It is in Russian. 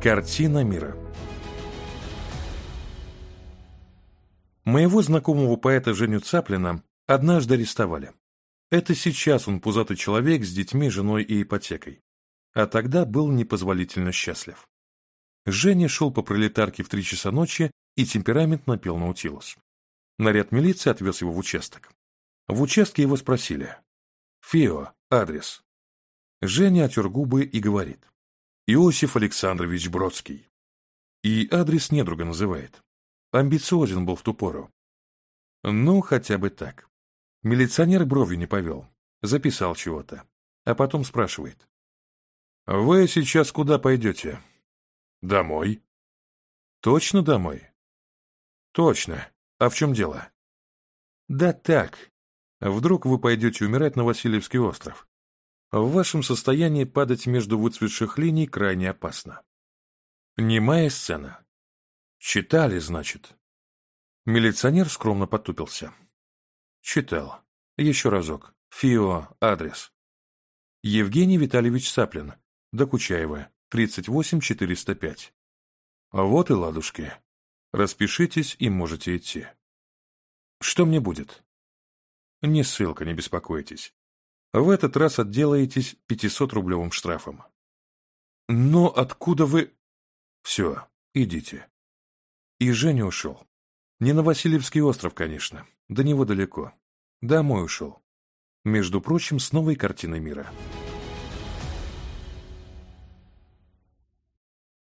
Картина мира Моего знакомого поэта Женю Цаплина однажды арестовали. Это сейчас он пузатый человек с детьми, женой и ипотекой. А тогда был непозволительно счастлив. Женя шел по пролетарке в три часа ночи и темперамент темпераментно на Наутилус. Наряд милиции отвез его в участок. В участке его спросили. «Фио, адрес». Женя отер губы и говорит. Иосиф Александрович Бродский. И адрес недруга называет. Амбициозен был в ту пору. Ну, хотя бы так. Милиционер бровью не повел. Записал чего-то. А потом спрашивает. «Вы сейчас куда пойдете?» «Домой». «Точно домой?» «Точно. А в чем дело?» «Да так. Вдруг вы пойдете умирать на Васильевский остров. В вашем состоянии падать между выцветших линий крайне опасно. Немая сцена. Читали, значит. Милиционер скромно потупился. Читал. Еще разок. ФИО, адрес. Евгений Витальевич Саплин, Докучаева, 38405. Вот и ладушки. Распишитесь и можете идти. Что мне будет? Не ссылка, не беспокойтесь. В этот раз отделаетесь 500-рублевым штрафом. Но откуда вы... Все, идите. И Женя ушел. Не на Васильевский остров, конечно. До него далеко. Домой ушел. Между прочим, с новой картиной мира.